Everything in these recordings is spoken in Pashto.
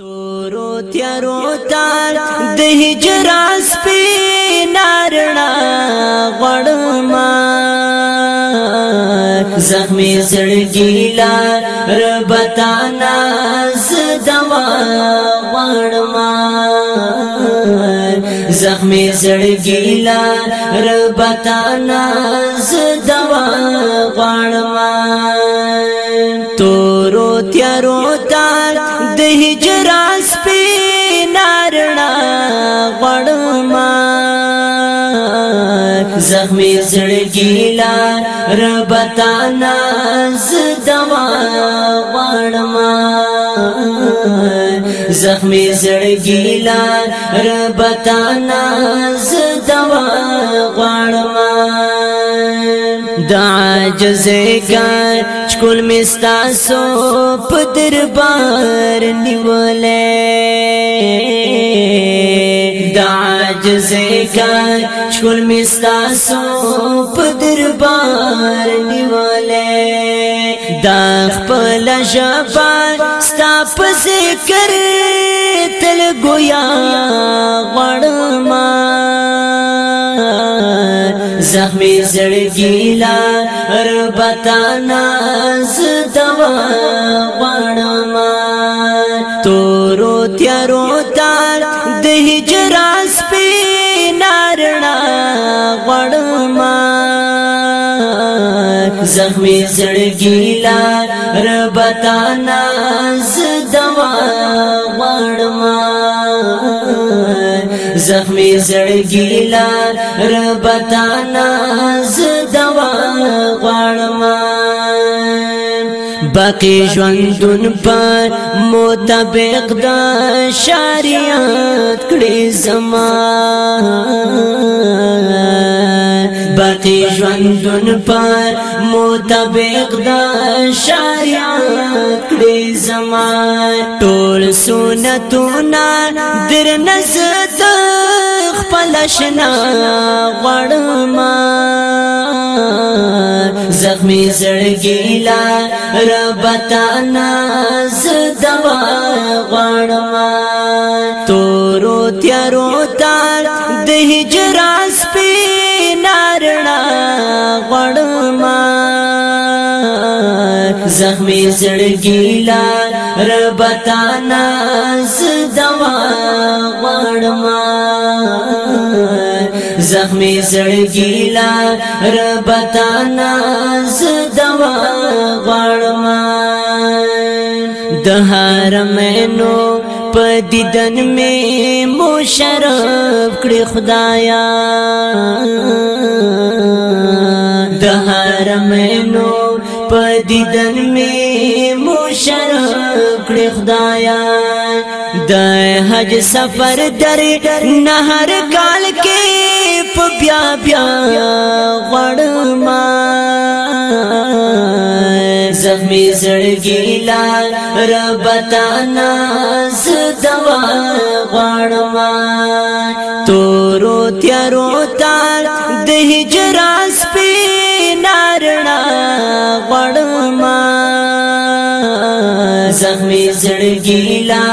ستورو تیارو تار د هجران سپی نارنا غړما زخمی زړګیلا ربتانا زدوا غړما زخمی زړګیلا ربتانا زدوا غړما تورو تیارو زخمی زړګی لا رب تانا زدوا غړما زخمی زړګی لا رب تانا زدوا غړما دعا جزګار چکول مستا سو په دربار نیولې ذکر شول مستا سو په دربار نیواله دا خپل جبان ستا په ذکر تل گویا غړما زخمی زړګی لا ربتا ناز دوا غړما تورو تیارو تار د هجران زخمی زړګی لا رب تانا زدوا وړما زخمی زړګی لا رب تانا زدوا وړما باقی ژوندون په مطابق د شریعت کړي زما باقی ژوندون په مطابق د شریعت کړي زما ټول سنتونه در نزد خپل شنا غړما زخمی زړګیلا رب تانا زدوا غړما تورو تیارو تار د هجران سپینارنا غړما زخمی زړګی لا رب تانا زدوا غړما زخمی زړګی لا رب تانا زدوا غړما د حرمینو په دیدن می مشرف کړی خدایا د حرمینو په دیدن می مشر کړ خدایا د حج سفر در نهر کال کې په بیا بیا غړما زخمی زړګی لا رب تا ناز دوا غړما تورو تیارو تا د هجر زخمی زړګی لا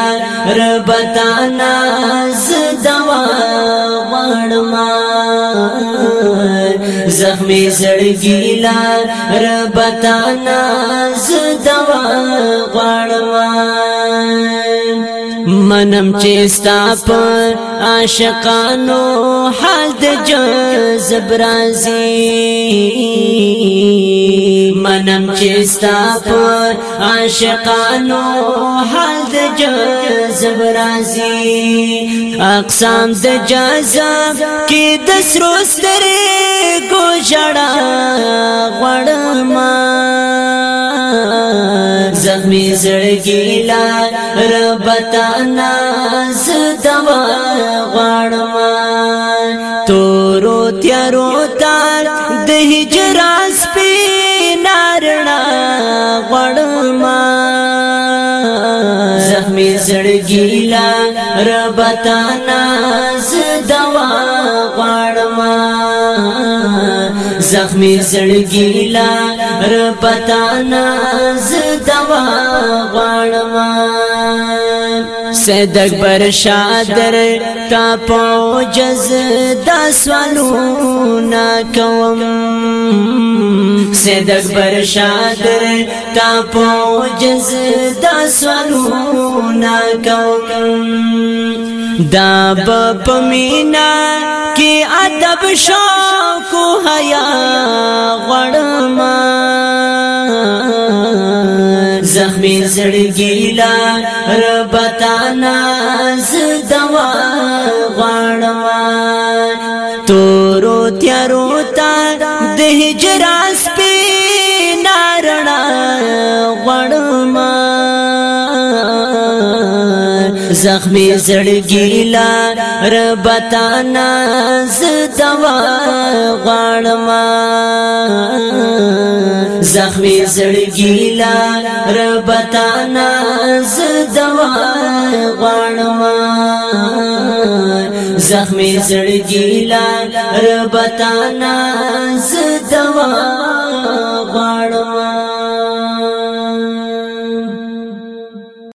رب تا ناز دوا وړما زخمی زړګی لا رب تا ناز دوا وړما منم چې ستا په عاشقانو حال د جذب راځي منم چې ستا په عاشقانو حال د جذب راځي اقسام د جذب کې د سرو سترې کو جړا غړما زخمی زړګی لا رب تا ناز دوا غړما زړګی لا رب تا ناز دوا زخمی زړګی لا ر پتا ناز دوا غړما سید اکبر شادر تا پو جز دا سوالو نا کوم سید اکبر شادر تا پو جز دا سوالو نا کوم دا په مینا کې ادب شوق حیا غړما زخمي زړګي لا رب تانا زدوا غړما تورو تیارو تا د هجران زخمی زړګی لا رب تانا زدوا غړما زخمی زړګی لا رب تانا زدوا غړما زخمی زړګی لا رب تانا زدوا غړما